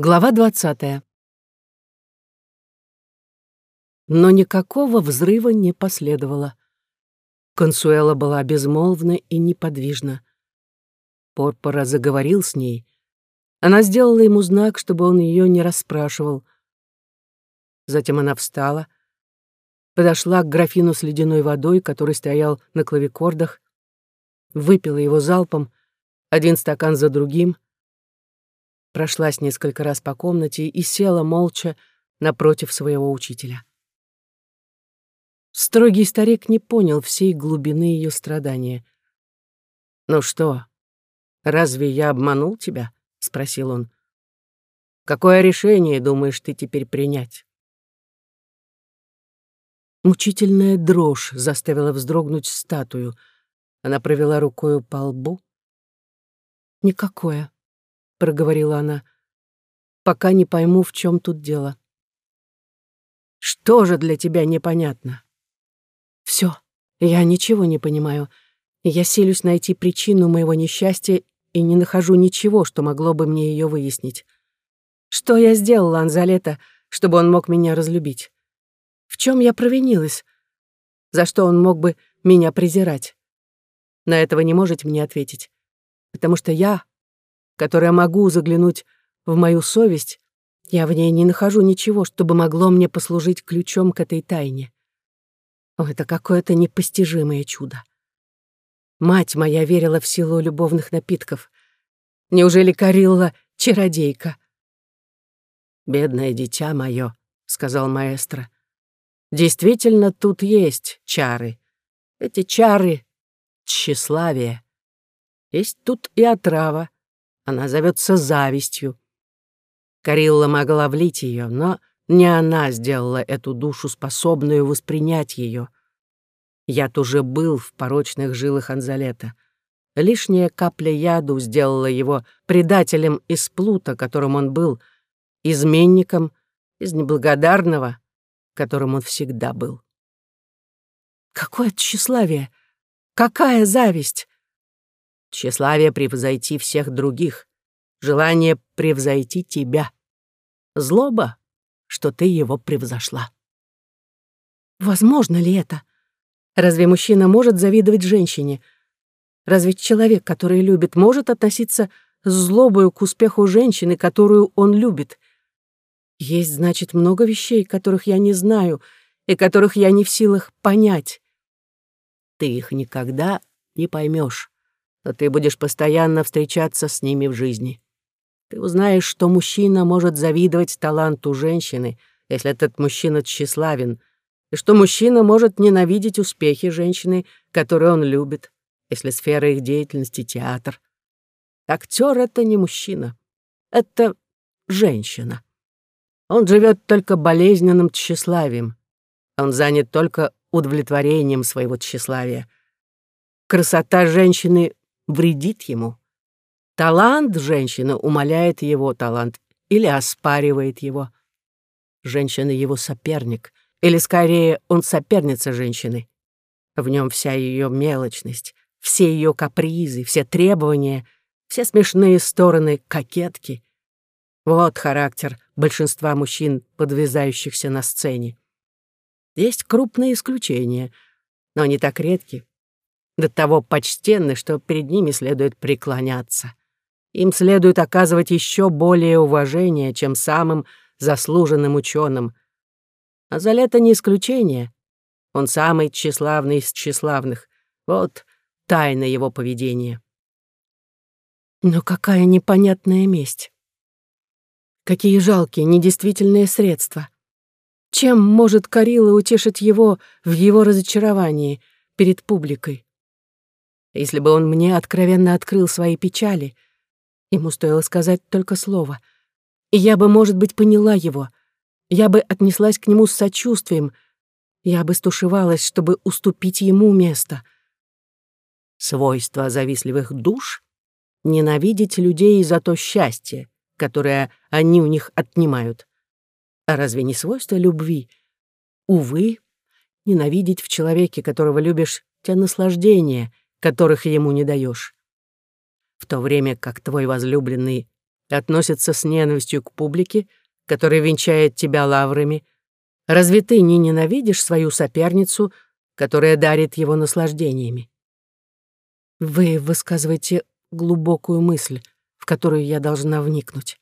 Глава двадцатая. Но никакого взрыва не последовало. Консуэла была безмолвна и неподвижна. Порпора заговорил с ней. Она сделала ему знак, чтобы он ее не расспрашивал. Затем она встала, подошла к графину с ледяной водой, который стоял на клавикордах, выпила его залпом, один стакан за другим — прошлась несколько раз по комнате и села молча напротив своего учителя. Строгий старик не понял всей глубины ее страдания. «Ну что, разве я обманул тебя?» — спросил он. «Какое решение думаешь ты теперь принять?» Мучительная дрожь заставила вздрогнуть статую. Она провела рукою по лбу. «Никакое», — проговорила она, — «пока не пойму, в чем тут дело». «Что же для тебя непонятно?» «Все, я ничего не понимаю. Я силюсь найти причину моего несчастья и не нахожу ничего, что могло бы мне ее выяснить. Что я сделала, Анзалета, чтобы он мог меня разлюбить? В чем я провинилась? За что он мог бы меня презирать? На этого не можете мне ответить, потому что я которая могу заглянуть в мою совесть, я в ней не нахожу ничего, чтобы могло мне послужить ключом к этой тайне. О, это какое-то непостижимое чудо. Мать моя верила в силу любовных напитков. Неужели Карилла — чародейка? «Бедное дитя мое», — сказал маэстро. «Действительно, тут есть чары. Эти чары — тщеславие. Есть тут и отрава, она зовется завистью. Карилла могла влить ее, но не она сделала эту душу способную воспринять ее. Яд уже был в порочных жилах Анзалета. Лишняя капля яду сделала его предателем из плута, которым он был, изменником из неблагодарного, которым он всегда был. Какое тщеславие! Какая зависть! Тщеславие превзойти всех других, желание превзойти тебя. Злоба, что ты его превзошла. Возможно ли это? Разве мужчина может завидовать женщине? Разве человек, который любит, может относиться с злобою к успеху женщины, которую он любит? Есть, значит, много вещей, которых я не знаю и которых я не в силах понять. Ты их никогда не поймешь то ты будешь постоянно встречаться с ними в жизни. Ты узнаешь, что мужчина может завидовать таланту женщины, если этот мужчина тщеславен, и что мужчина может ненавидеть успехи женщины, которые он любит, если сфера их деятельности — театр. Актер — это не мужчина, это женщина. Он живет только болезненным тщеславием. Он занят только удовлетворением своего тщеславия. Красота женщины вредит ему. Талант женщины умаляет его талант или оспаривает его. Женщина его соперник, или скорее он соперница женщины. В нем вся ее мелочность, все ее капризы, все требования, все смешные стороны кокетки. Вот характер большинства мужчин, подвязающихся на сцене. Есть крупные исключения, но они так редки, до того почтенны, что перед ними следует преклоняться. Им следует оказывать еще более уважение, чем самым заслуженным ученым. А за лето не исключение. Он самый тщеславный из тщеславных. Вот тайна его поведения. Но какая непонятная месть. Какие жалкие, недействительные средства. Чем может Карила утешить его в его разочаровании перед публикой? Если бы он мне откровенно открыл свои печали, ему стоило сказать только слово, и я бы, может быть, поняла его, я бы отнеслась к нему с сочувствием, я бы стушевалась, чтобы уступить ему место. Свойство завистливых душ — ненавидеть людей за то счастье, которое они у них отнимают. А разве не свойство любви? Увы, ненавидеть в человеке, которого любишь, те наслаждения, которых ему не даешь. В то время как твой возлюбленный относится с ненавистью к публике, которая венчает тебя лаврами, разве ты не ненавидишь свою соперницу, которая дарит его наслаждениями? Вы высказываете глубокую мысль, в которую я должна вникнуть.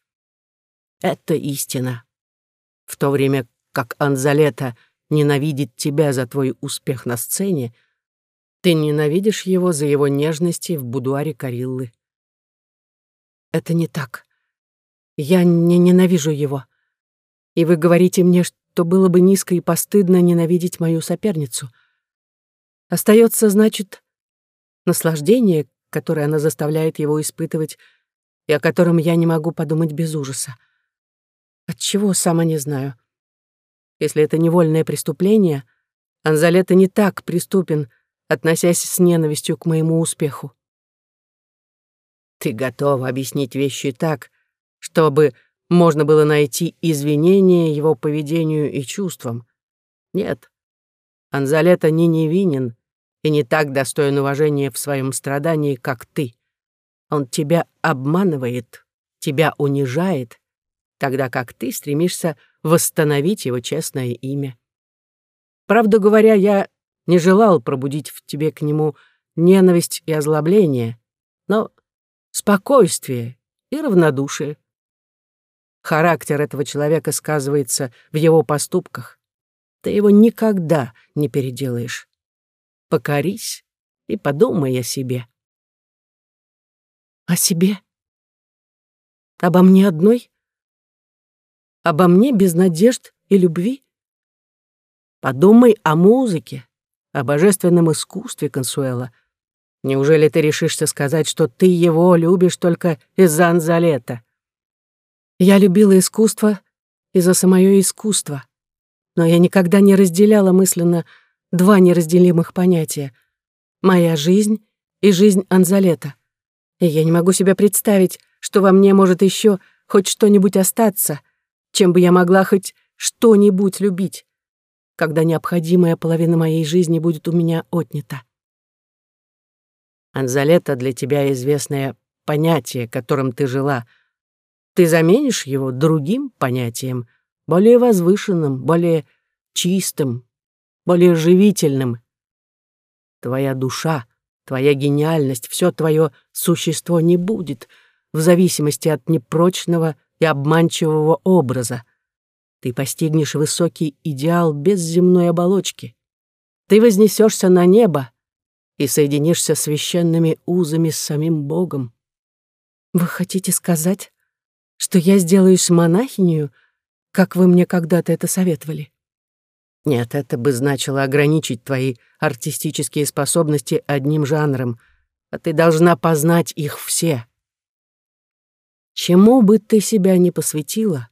Это истина. В то время как Анзалета ненавидит тебя за твой успех на сцене, ты ненавидишь его за его нежности в будуаре Кариллы. Это не так. Я не ненавижу его. И вы говорите мне, что было бы низко и постыдно ненавидеть мою соперницу. Остается, значит, наслаждение, которое она заставляет его испытывать, и о котором я не могу подумать без ужаса. Отчего, сама не знаю. Если это невольное преступление, Анзалета не так преступен, относясь с ненавистью к моему успеху. Ты готова объяснить вещи так, чтобы можно было найти извинения его поведению и чувствам. Нет, Анзалета не невинен и не так достоин уважения в своем страдании, как ты. Он тебя обманывает, тебя унижает, тогда как ты стремишься восстановить его честное имя. Правду говоря, я не желал пробудить в тебе к нему ненависть и озлобление, но спокойствие и равнодушие. Характер этого человека сказывается в его поступках. Ты его никогда не переделаешь. Покорись и подумай о себе. О себе? Обо мне одной? Обо мне без надежд и любви? Подумай о музыке, о божественном искусстве Консуэла. Неужели ты решишься сказать, что ты его любишь только из-за Анзалета? Я любила искусство из-за самое искусство, но я никогда не разделяла мысленно два неразделимых понятия — моя жизнь и жизнь Анзалета. И я не могу себе представить, что во мне может еще хоть что-нибудь остаться, чем бы я могла хоть что-нибудь любить, когда необходимая половина моей жизни будет у меня отнята. Анзалета для тебя известное понятие, которым ты жила — ты заменишь его другим понятием, более возвышенным, более чистым, более живительным. Твоя душа, твоя гениальность, все твое существо не будет в зависимости от непрочного и обманчивого образа. Ты постигнешь высокий идеал без земной оболочки. Ты вознесешься на небо и соединишься священными узами с самим Богом. Вы хотите сказать, что я сделаюсь монахинью, как вы мне когда-то это советовали. Нет, это бы значило ограничить твои артистические способности одним жанром, а ты должна познать их все. Чему бы ты себя ни посвятила,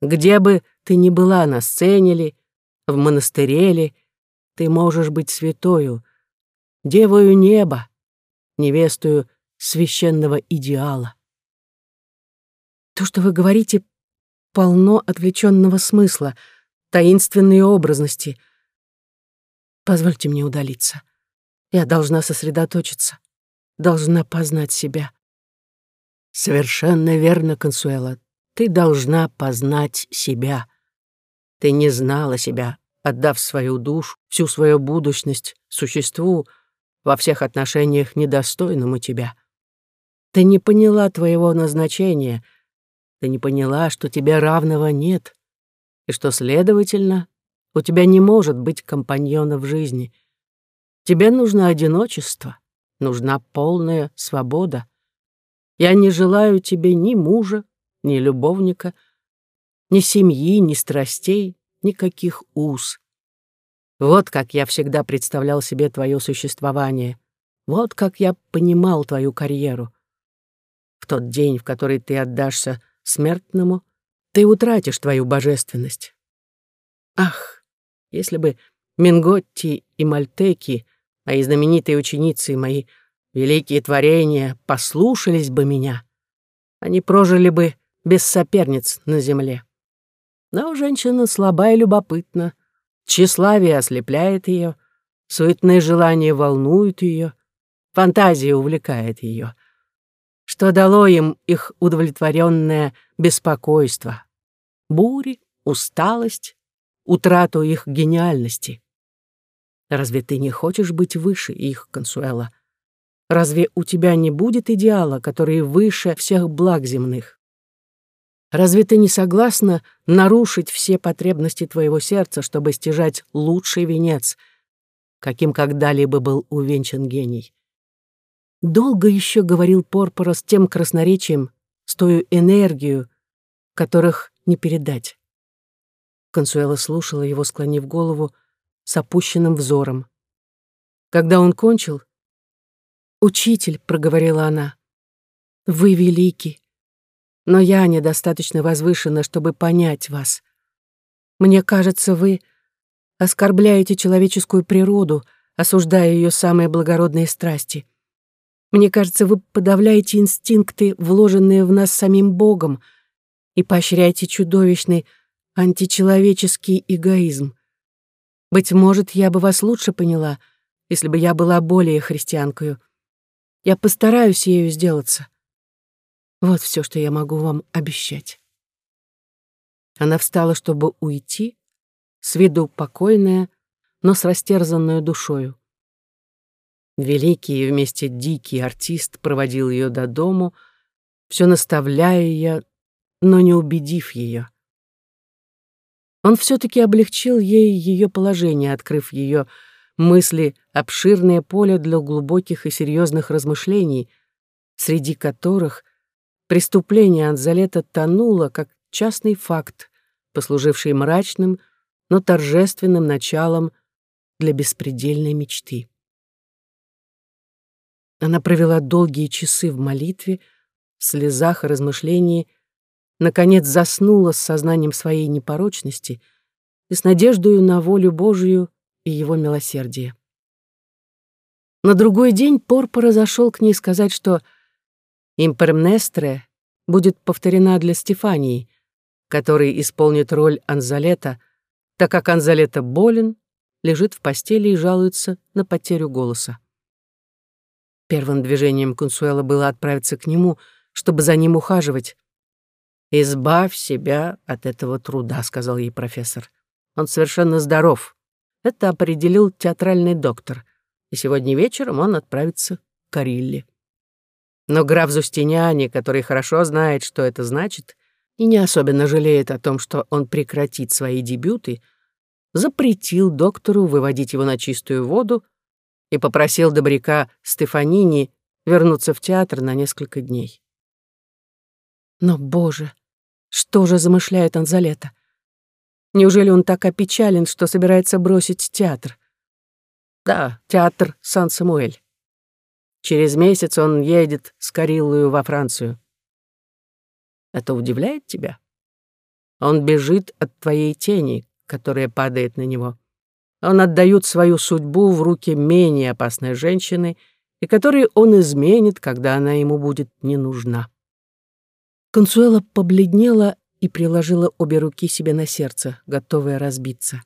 где бы ты ни была, на сцене ли, в монастыре ли, ты можешь быть святою, девою неба, невестою священного идеала. То, что вы говорите, полно отвлеченного смысла, таинственной образности. Позвольте мне удалиться. Я должна сосредоточиться, должна познать себя. Совершенно верно, Консуэла. Ты должна познать себя. Ты не знала себя, отдав свою душу, всю свою будущность существу, во всех отношениях недостойному тебя. Ты не поняла твоего назначения — ты не поняла, что тебе равного нет, и что, следовательно, у тебя не может быть компаньона в жизни. Тебе нужно одиночество, нужна полная свобода. Я не желаю тебе ни мужа, ни любовника, ни семьи, ни страстей, никаких уз. Вот как я всегда представлял себе твое существование. Вот как я понимал твою карьеру. В тот день, в который ты отдашься смертному, ты утратишь твою божественность. Ах, если бы Минготти и Мальтеки, мои знаменитые ученицы, мои великие творения, послушались бы меня, они прожили бы без соперниц на земле. Но женщина слаба и любопытна, тщеславие ослепляет ее, суетное желание волнует ее, фантазия увлекает ее. что дало им их удовлетворенное беспокойство, бури, усталость, утрату их гениальности. Разве ты не хочешь быть выше их, Консуэла? Разве у тебя не будет идеала, который выше всех благ земных? Разве ты не согласна нарушить все потребности твоего сердца, чтобы стяжать лучший венец, каким когда-либо был увенчан гений? Долго еще говорил Порпора с тем красноречием, с той энергию, которых не передать. Консуэла слушала его, склонив голову, с опущенным взором. Когда он кончил, «Учитель», — проговорила она, — «вы великий, но я недостаточно возвышена, чтобы понять вас. Мне кажется, вы оскорбляете человеческую природу, осуждая ее самые благородные страсти. Мне кажется, вы подавляете инстинкты, вложенные в нас самим Богом, и поощряете чудовищный античеловеческий эгоизм. Быть может, я бы вас лучше поняла, если бы я была более христианкою. Я постараюсь ею сделаться. Вот все, что я могу вам обещать. Она встала, чтобы уйти, с виду покойная, но с растерзанной душою. Великий и вместе дикий артист проводил ее до дому, все наставляя ее, но не убедив ее. Он все-таки облегчил ей ее положение, открыв ее мысли обширное поле для глубоких и серьезных размышлений, среди которых преступление Анзалета тонуло, как частный факт, послуживший мрачным, но торжественным началом для беспредельной мечты. Она провела долгие часы в молитве, в слезах и размышлении, наконец заснула с сознанием своей непорочности и с надеждою на волю Божию и его милосердие. На другой день Порпора зашел к ней сказать, что «Импермнестре» будет повторена для Стефании, который исполнит роль Анзалета, так как Анзалета болен, лежит в постели и жалуется на потерю голоса. Первым движением Консуэла было отправиться к нему, чтобы за ним ухаживать, «Избавь себя от этого труда», — сказал ей профессор. «Он совершенно здоров. Это определил театральный доктор. И сегодня вечером он отправится к Карилле». Но граф Зустиняни, который хорошо знает, что это значит, и не особенно жалеет о том, что он прекратит свои дебюты, запретил доктору выводить его на чистую воду и попросил добряка Стефанини вернуться в театр на несколько дней. Но, боже, что же замышляет Анзалета? Неужели он так опечален, что собирается бросить театр? Да, театр Сан-Самуэль. Через месяц он едет с Кариллою во Францию. Это удивляет тебя? Он бежит от твоей тени, которая падает на него. Он отдает свою судьбу в руки менее опасной женщины, и которой он изменит, когда она ему будет не нужна. Консуэла побледнела и приложила обе руки себе на сердце, готовая разбиться.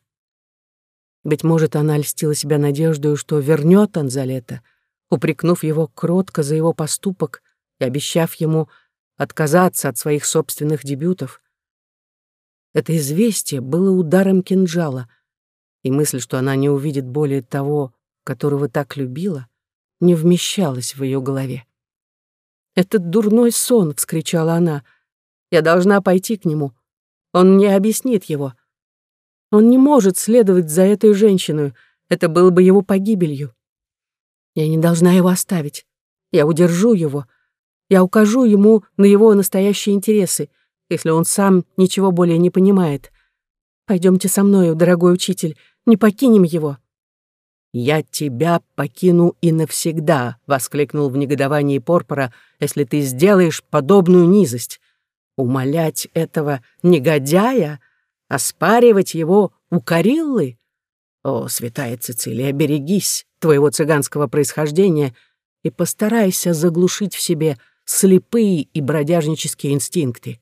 Быть может, она льстила себя надеждой, что вернет Анзалета, упрекнув его кротко за его поступок и обещав ему отказаться от своих собственных дебютов. Это известие было ударом кинжала, и мысль, что она не увидит более того, которого так любила, не вмещалась в ее голове. «Этот дурной сон!» — вскричала она. «Я должна пойти к нему. Он мне объяснит его. Он не может следовать за этой женщиной. Это было бы его погибелью. Я не должна его оставить. Я удержу его. Я укажу ему на его настоящие интересы, если он сам ничего более не понимает. Пойдемте со мною, дорогой учитель, не покинем его». «Я тебя покину и навсегда», — воскликнул в негодовании Порпора, «если ты сделаешь подобную низость. Умолять этого негодяя, оспаривать его у Кариллы? О, святая Цицилия, берегись твоего цыганского происхождения и постарайся заглушить в себе слепые и бродяжнические инстинкты.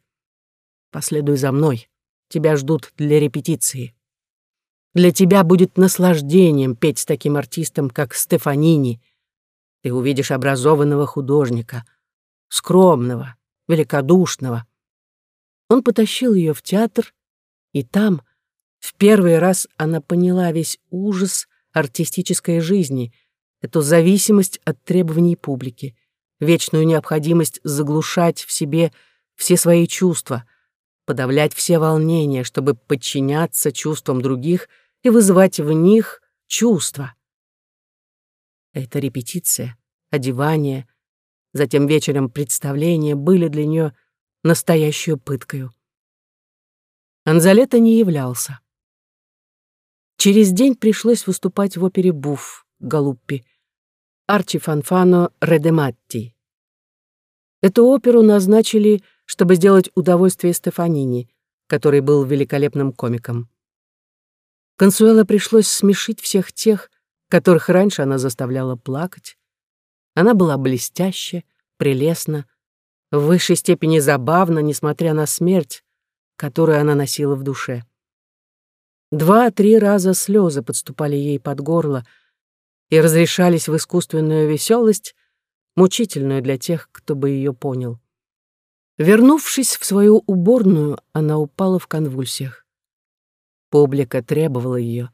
Последуй за мной, тебя ждут для репетиции». Для тебя будет наслаждением петь с таким артистом, как Стефанини. Ты увидишь образованного художника. скромного, великодушного. Он потащил ее в театр, и там, в первый раз, она поняла весь ужас артистической жизни, эту зависимость от требований публики, вечную необходимость заглушать в себе все свои чувства, подавлять все волнения, чтобы подчиняться чувствам других и вызывать в них чувства. Эта репетиция, одевание, затем вечером представление были для нее настоящую пыткою. Анзалета не являлся. Через день пришлось выступать в опере «Буф» Галуппи, Арчи Фанфано Редематти. Эту оперу назначили, чтобы сделать удовольствие Стефанини, который был великолепным комиком. Консуэла пришлось смешить всех тех, которых раньше она заставляла плакать. Она была блестяща, прелестна, в высшей степени забавна, несмотря на смерть, которую она носила в душе. Два-три раза слезы подступали ей под горло и разрешались в искусственную веселость, мучительную для тех, кто бы ее понял. Вернувшись в свою уборную, она упала в конвульсиях. Публика требовала ее.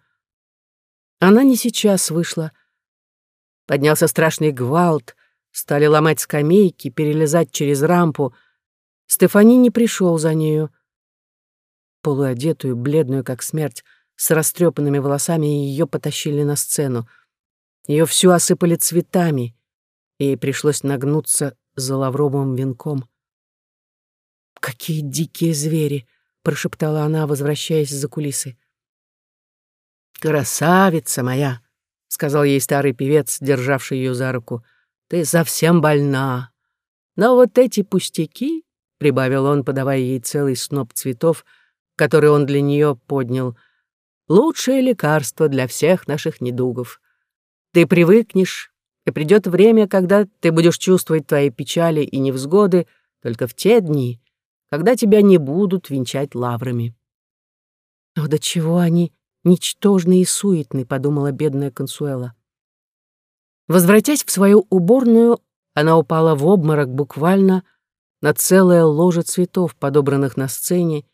Она не сейчас вышла. Поднялся страшный гвалт, стали ломать скамейки, перелезать через рампу. Стефани не пришел за нею. Полуодетую, бледную, как смерть, с растрепанными волосами ее потащили на сцену. Ее всю осыпали цветами, и ей пришлось нагнуться за лавровым венком. «Какие дикие звери!» — прошептала она, возвращаясь за кулисы. «Красавица моя!» — сказал ей старый певец, державший ее за руку. «Ты совсем больна. Но вот эти пустяки, — прибавил он, подавая ей целый сноп цветов, который он для нее поднял, — лучшее лекарство для всех наших недугов. Ты привыкнешь, и придет время, когда ты будешь чувствовать твои печали и невзгоды только в те дни, когда тебя не будут венчать лаврами». О, до чего они ничтожный и суетный», — подумала бедная Консуэла. Возвратясь в свою уборную, она упала в обморок буквально на целое ложе цветов, подобранных на сцене,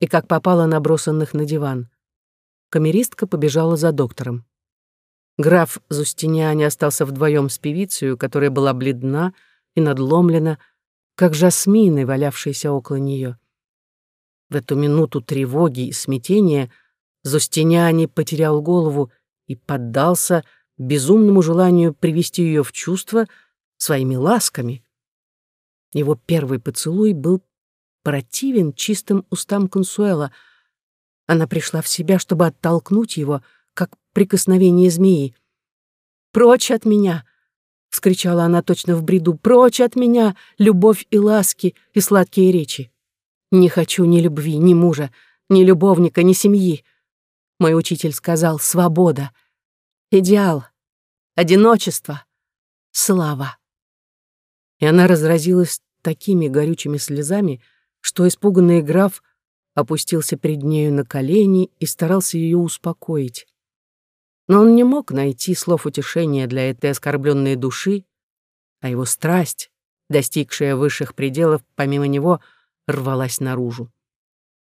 и как попало набросанных на диван. Камеристка побежала за доктором. Граф Зустиняне остался вдвоем с певицей, которая была бледна и надломлена, как жасмины, валявшиеся около нее. В эту минуту тревоги и смятения Зустиняне потерял голову и поддался безумному желанию привести ее в чувство своими ласками. Его первый поцелуй был противен чистым устам Консуэла. Она пришла в себя, чтобы оттолкнуть его, как прикосновение змеи. «Прочь от меня!» — вскричала она точно в бреду. «Прочь от меня, любовь и ласки, и сладкие речи! Не хочу ни любви, ни мужа, ни любовника, ни семьи. Мой учитель сказал «свобода», «идеал», «одиночество», «слава». И она разразилась такими горючими слезами, что испуганный граф опустился перед нею на колени и старался ее успокоить. Но он не мог найти слов утешения для этой оскорбленной души, а его страсть, достигшая высших пределов, помимо него, рвалась наружу.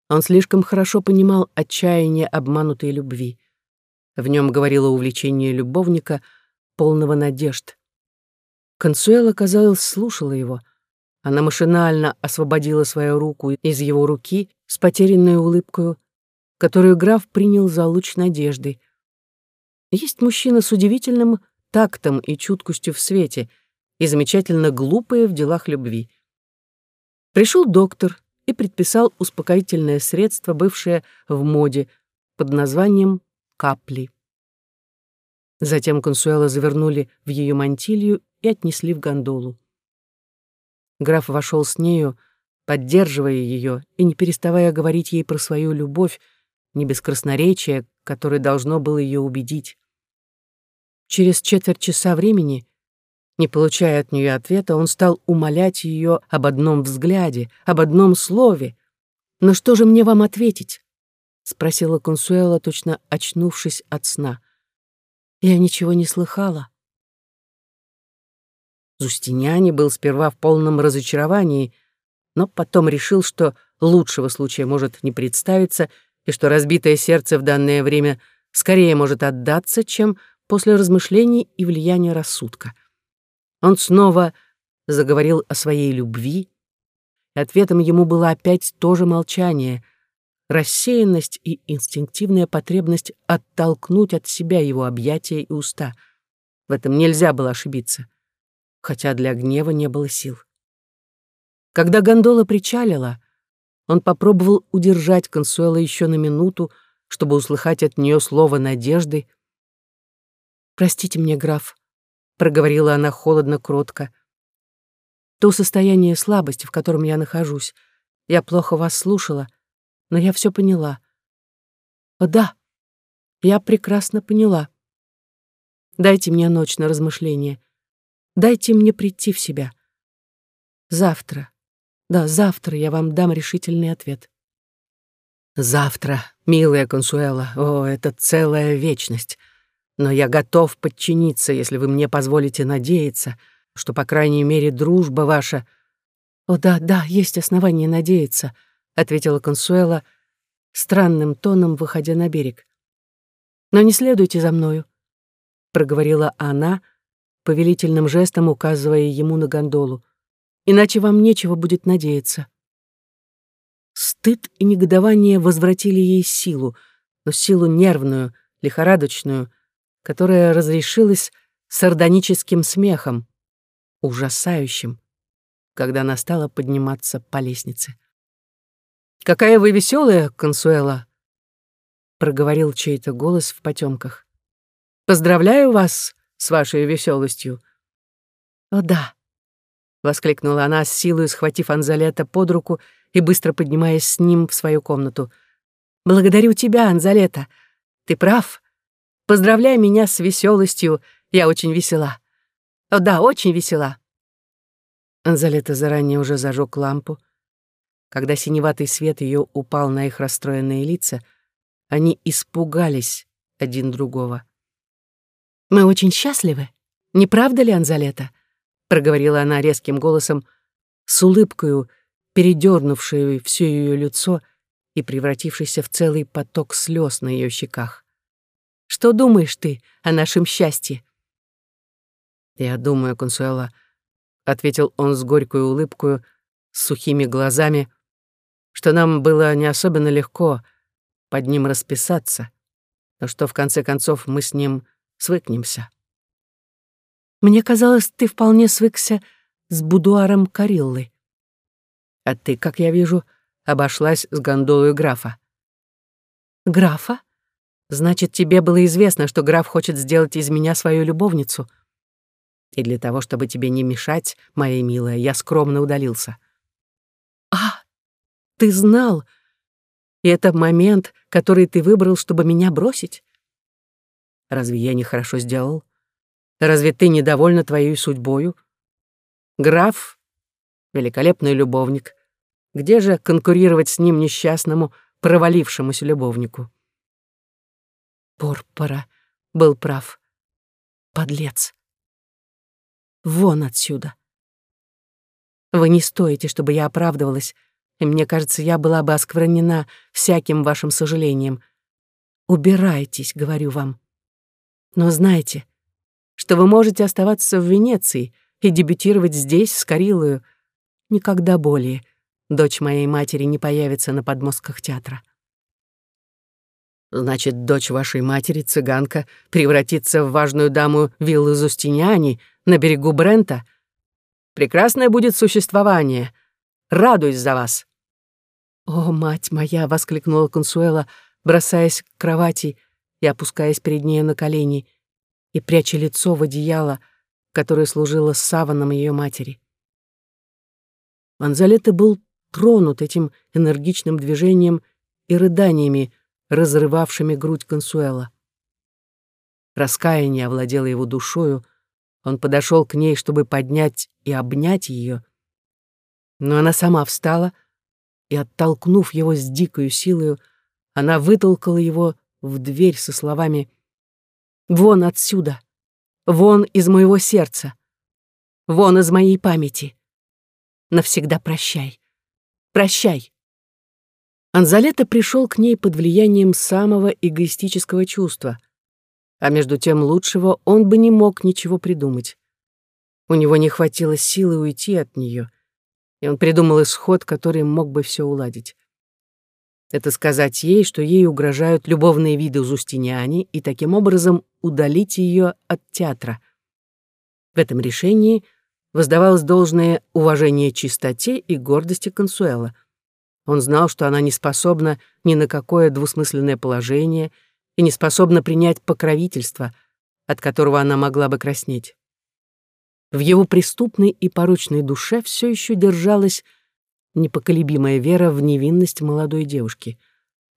Он слишком хорошо понимал отчаяние обманутой любви. В нем говорило увлечение любовника, полного надежд. Консуэла, казалось, слушала его. Она машинально освободила свою руку из его руки с потерянной улыбкой, которую граф принял за луч надежды. Есть мужчина с удивительным тактом и чуткостью в свете и замечательно глупые в делах любви. Пришел доктор, и предписал успокоительное средство, бывшее в моде, под названием «капли». Затем Консуэла завернули в ее мантилью и отнесли в гондолу. Граф вошел с нею, поддерживая ее и не переставая говорить ей про свою любовь, не без красноречия, которое должно было ее убедить. Через четверть часа времени не получая от нее ответа, он стал умолять ее об одном взгляде, об одном слове. «Но что же мне вам ответить?» — спросила Консуэла, точно очнувшись от сна. «Я ничего не слыхала». Зустиняни был сперва в полном разочаровании, но потом решил, что лучшего случая может не представиться и что разбитое сердце в данное время скорее может отдаться, чем после размышлений и влияния рассудка. Он снова заговорил о своей любви, и ответом ему было опять то же молчание, рассеянность и инстинктивная потребность оттолкнуть от себя его объятия и уста. В этом нельзя было ошибиться хотя для гнева не было сил. Когда гондола причалила, он попробовал удержать Консуэла еще на минуту, чтобы услыхать от нее слово надежды. «Простите мне, граф», — проговорила она холодно-кротко. «То состояние слабости, в котором я нахожусь. Я плохо вас слушала, но я все поняла. О, да, я прекрасно поняла. Дайте мне ночь на размышление. Дайте мне прийти в себя. Завтра, да, завтра я вам дам решительный ответ. Завтра, милая Консуэла, о, это целая вечность. Но я готов подчиниться, если вы мне позволите надеяться, что, по крайней мере, дружба ваша... О, да, да, есть основания надеяться, ответила Консуэла странным тоном, выходя на берег. Но не следуйте за мною, проговорила она, — повелительным жестом указывая ему на гондолу. «Иначе вам нечего будет надеяться». Стыд и негодование возвратили ей силу, но силу нервную, лихорадочную, которая разрешилась сардоническим смехом, ужасающим, когда она стала подниматься по лестнице. «Какая вы веселая, Консуэла!» — проговорил чей-то голос в потемках. «Поздравляю вас с вашей веселостью. «О, да!» — воскликнула она с силой, схватив Анзалета под руку и быстро поднимаясь с ним в свою комнату. «Благодарю тебя, Анзалета. Ты прав. Поздравляй меня с веселостью. Я очень весела. О, да, очень весела». Анзалета заранее уже зажег лампу. Когда синеватый свет ее упал на их расстроенные лица, они испугались один другого. «Мы очень счастливы, не правда ли, Анзалета?» — проговорила она резким голосом, с улыбкою, передернувшую все ее лицо и превратившейся в целый поток слез на ее щеках. «Что думаешь ты о нашем счастье?» «Я думаю, Консуэла», — ответил он с горькой улыбкой, с сухими глазами, что нам было не особенно легко под ним расписаться, но что в конце концов мы с ним свыкнемся. Мне казалось, ты вполне свыкся с будуаром Кариллы. А ты, как я вижу, обошлась с гондолой графа. Графа? Значит, тебе было известно, что граф хочет сделать из меня свою любовницу. И для того, чтобы тебе не мешать, моя милая, я скромно удалился. А, ты знал. И это момент, который ты выбрал, чтобы меня бросить? Разве я нехорошо сделал? Разве ты недовольна твоей судьбою? Граф — великолепный любовник. Где же конкурировать с ним несчастному, провалившемуся любовнику? Порпора был прав. Подлец. Вон отсюда. Вы не стоите, чтобы я оправдывалась, и мне кажется, я была бы осквернена всяким вашим сожалением. Убирайтесь, говорю вам. Но знайте, что вы можете оставаться в Венеции и дебютировать здесь с Карилою. Никогда более дочь моей матери не появится на подмостках театра. Значит, дочь вашей матери, цыганка, превратится в важную даму виллы Зустиняни на берегу Брента? Прекрасное будет существование. Радуюсь за вас. «О, мать моя!» — воскликнула Консуэла, бросаясь к кровати и опускаясь перед ней на колени и пряча лицо в одеяло, которое служило саваном ее матери. Манзалетта был тронут этим энергичным движением и рыданиями, разрывавшими грудь Консуэла. Раскаяние овладело его душою, он подошел к ней, чтобы поднять и обнять ее, но она сама встала, и, оттолкнув его с дикою силою, она вытолкала его в дверь со словами «Вон отсюда! Вон из моего сердца!» Вон из моей памяти. Навсегда прощай. Прощай. Анзалета пришел к ней под влиянием самого эгоистического чувства, а между тем лучшего он бы не мог ничего придумать. У него не хватило силы уйти от нее, и он придумал исход, который мог бы все уладить. Это сказать ей, что ей угрожают любовные виды Зустиниани, и таким образом удалить ее от театра. В этом решении воздавалось должное уважение чистоте и гордости Консуэла. Он знал, что она не способна ни на какое двусмысленное положение и не способна принять покровительство, от которого она могла бы краснеть. В его преступной и порочной душе все еще держалась непоколебимая вера в невинность молодой девушки.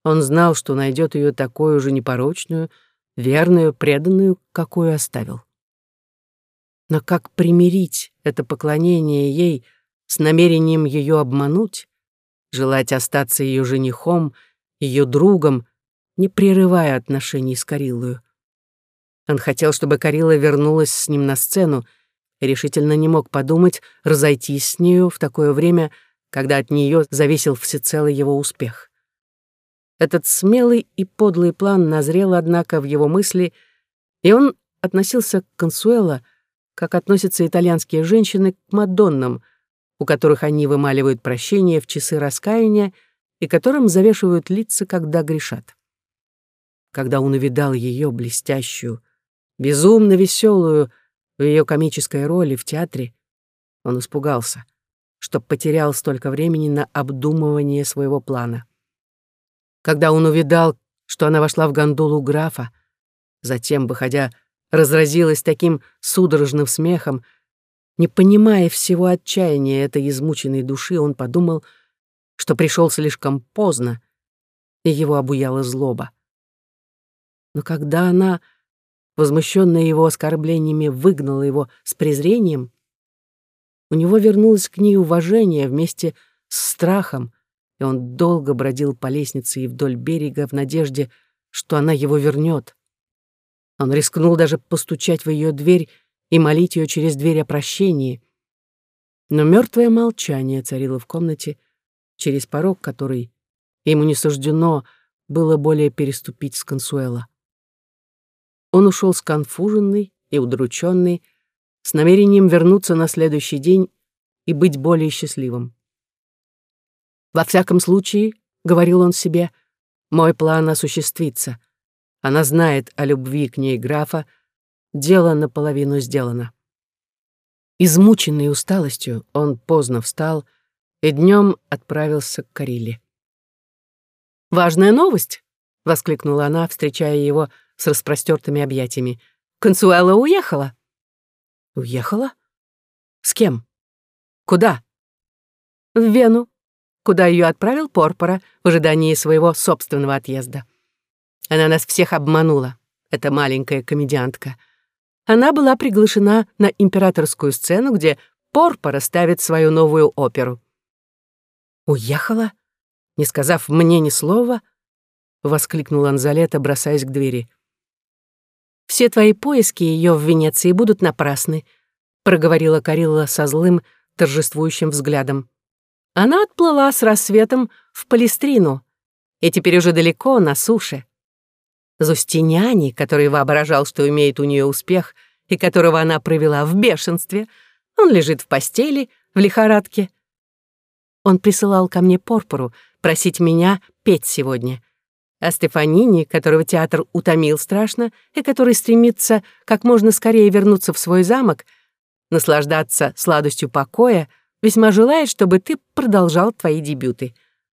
Он знал, что найдет ее такую же непорочную, верную, преданную, какую оставил. Но как примирить это поклонение ей с намерением ее обмануть, желать остаться ее женихом, ее другом, не прерывая отношений с Карилою? Он хотел, чтобы Карила вернулась с ним на сцену, и решительно не мог подумать разойтись с нею в такое время, когда от нее зависел всецело его успех. Этот смелый и подлый план назрел, однако, в его мысли, и он относился к Консуэло, как относятся итальянские женщины к Мадоннам, у которых они вымаливают прощение в часы раскаяния и которым завешивают лица, когда грешат. Когда он увидал ее блестящую, безумно веселую, в ее комической роли в театре, он испугался, что потерял столько времени на обдумывание своего плана. Когда он увидал, что она вошла в гондолу графа, затем, выходя, разразилась таким судорожным смехом, не понимая всего отчаяния этой измученной души, он подумал, что пришел слишком поздно, и его обуяла злоба. Но когда она возмущенная его оскорблениями, выгнала его с презрением, у него вернулось к ней уважение вместе с страхом, и он долго бродил по лестнице и вдоль берега в надежде, что она его вернет. Он рискнул даже постучать в ее дверь и молить ее через дверь о прощении. Но мертвое молчание царило в комнате, через порог который ему не суждено было более переступить с Консуэла. Он ушел сконфуженный и удрученный, с намерением вернуться на следующий день и быть более счастливым. «Во всяком случае, — говорил он себе, — мой план осуществится. Она знает о любви к ней графа, дело наполовину сделано». Измученный усталостью, он поздно встал и днем отправился к Кариле. «Важная новость!» — воскликнула она, встречая его с распростертыми объятиями. «Консуэла уехала». «Уехала? С кем? Куда?» «В Вену, куда ее отправил Порпора в ожидании своего собственного отъезда. Она нас всех обманула, эта маленькая комедиантка. Она была приглашена на императорскую сцену, где Порпора ставит свою новую оперу. «Уехала? Не сказав мне ни слова?» — воскликнул Анзалета, бросаясь к двери. Все твои поиски ее в Венеции будут напрасны», — проговорила Карилла со злым, торжествующим взглядом. Она отплыла с рассветом в Палестрину и теперь уже далеко на суше. Зустиняни, который воображал, что имеет у нее успех, и которого она провела в бешенстве, он лежит в постели, в лихорадке. Он присылал ко мне Порпору просить меня петь сегодня а Стефанини, которого театр утомил страшно и который стремится как можно скорее вернуться в свой замок, наслаждаться сладостью покоя, весьма желает, чтобы ты продолжал твои дебюты.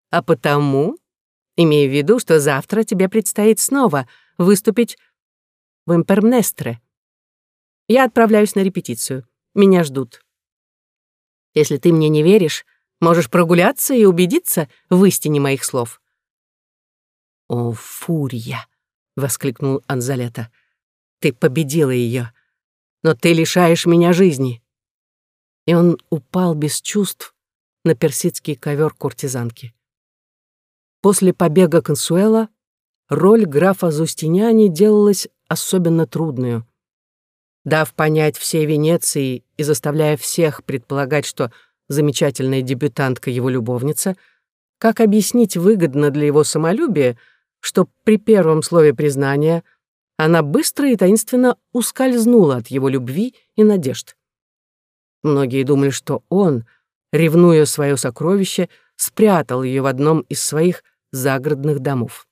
А потому, имея в виду, что завтра тебе предстоит снова выступить в Импермнестре. Я отправляюсь на репетицию. Меня ждут. Если ты мне не веришь, можешь прогуляться и убедиться в истине моих слов. «О, фурия!» — воскликнул Анзалета. «Ты победила ее, но ты лишаешь меня жизни!» И он упал без чувств на персидский ковер куртизанки. После побега Консуэла роль графа Зустиняни делалась особенно трудную. дав понять всей Венеции и заставляя всех предполагать, что замечательная дебютантка его любовница, как объяснить выгодно для его самолюбия, что при первом слове признания она быстро и таинственно ускользнула от его любви и надежд. Многие думали, что он, ревнуя свое сокровище, спрятал ее в одном из своих загородных домов.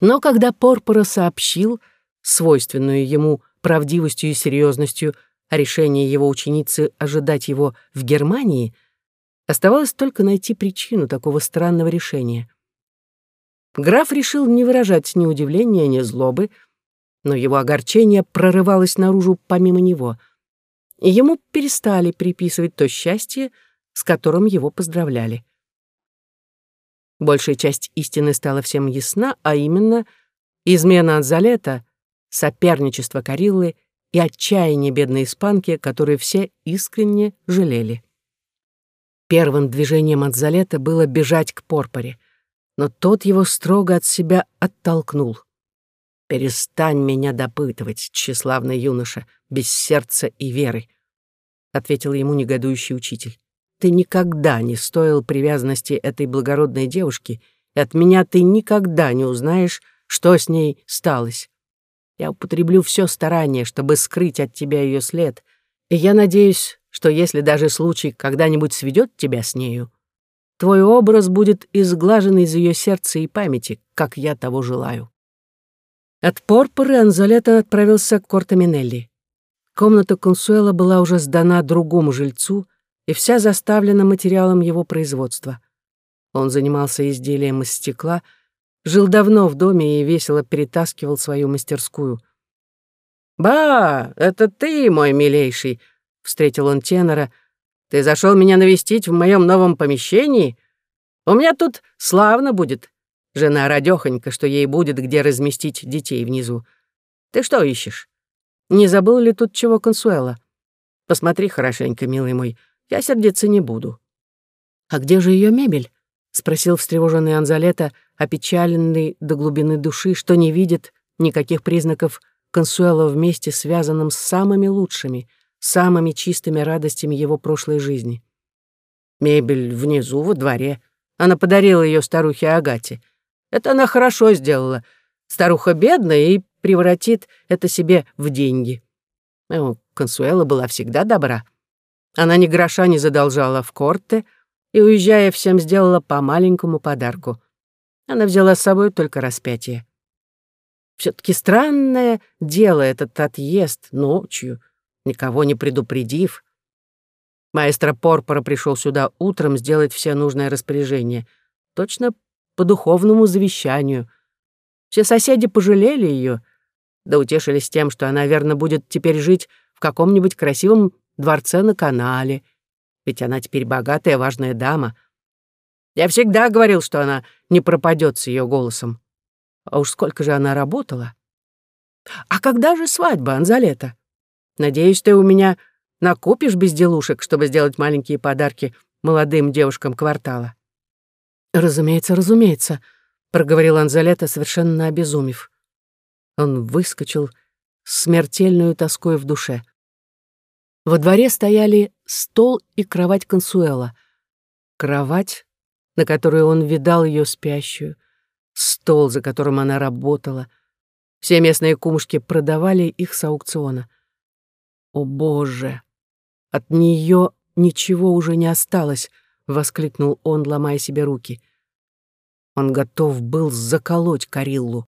Но когда Порпора сообщил, свойственную ему правдивостью и серьезностью, о решении его ученицы ожидать его в Германии, оставалось только найти причину такого странного решения. Граф решил не выражать ни удивления, ни злобы, но его огорчение прорывалось наружу помимо него, и ему перестали приписывать то счастье, с которым его поздравляли. Большая часть истины стала всем ясна, а именно измена Анзалета, соперничество Кариллы и отчаяние бедной испанки, которые все искренне жалели. Первым движением Анзалета было бежать к Порпоре, но тот его строго от себя оттолкнул. «Перестань меня допытывать, тщеславный юноша, без сердца и веры», — ответил ему негодующий учитель. Ты никогда не стоил привязанности этой благородной девушки, и от меня ты никогда не узнаешь, что с ней сталось. Я употреблю все старание, чтобы скрыть от тебя ее след, и я надеюсь, что если даже случай когда-нибудь сведет тебя с нею, твой образ будет изглажен из ее сердца и памяти, как я того желаю. От Порпоры Анзолета отправился к Кортаминелли. Комната Консуэла была уже сдана другому жильцу, и вся заставлена материалом его производства. Он занимался изделием из стекла, жил давно в доме и весело перетаскивал свою мастерскую. «Ба, это ты, мой милейший!» — встретил он тенора. «Ты зашел меня навестить в моем новом помещении? У меня тут славно будет. Жена радёхонька, что ей будет где разместить детей внизу. Ты что ищешь? Не забыл ли тут чего Консуэла? Посмотри хорошенько, милый мой, — я сердиться не буду». «А где же ее мебель?» — спросил встревоженный Анзалета, опечаленный до глубины души, что не видит никаких признаков Консуэла вместе связанным с самыми лучшими, самыми чистыми радостями его прошлой жизни. «Мебель внизу, во дворе. Она подарила ее старухе Агате. Это она хорошо сделала. Старуха бедная и превратит это себе в деньги. Ну, Консуэла была всегда добра. Она ни гроша не задолжала в корте и, уезжая, всем сделала по маленькому подарку. Она взяла с собой только распятие. Все-таки странное дело этот отъезд ночью, никого не предупредив. Маэстро Порпора пришел сюда утром сделать все нужное распоряжение, точно по духовному завещанию. Все соседи пожалели ее, да утешились тем, что она, верно, будет теперь жить в каком-нибудь красивом дворце на канале, ведь она теперь богатая, важная дама. Я всегда говорил, что она не пропадет с ее голосом. А уж сколько же она работала. А когда же свадьба, Анзалета? Надеюсь, ты у меня накопишь безделушек, чтобы сделать маленькие подарки молодым девушкам квартала. Разумеется, разумеется, проговорил Анзалета, совершенно обезумев. Он выскочил с смертельной тоской в душе. Во дворе стояли стол и кровать Консуэла. Кровать, на которой он видал ее спящую, стол, за которым она работала. Все местные кумушки продавали их с аукциона. «О, Боже! От нее ничего уже не осталось!» — воскликнул он, ломая себе руки. Он готов был заколоть Кариллу.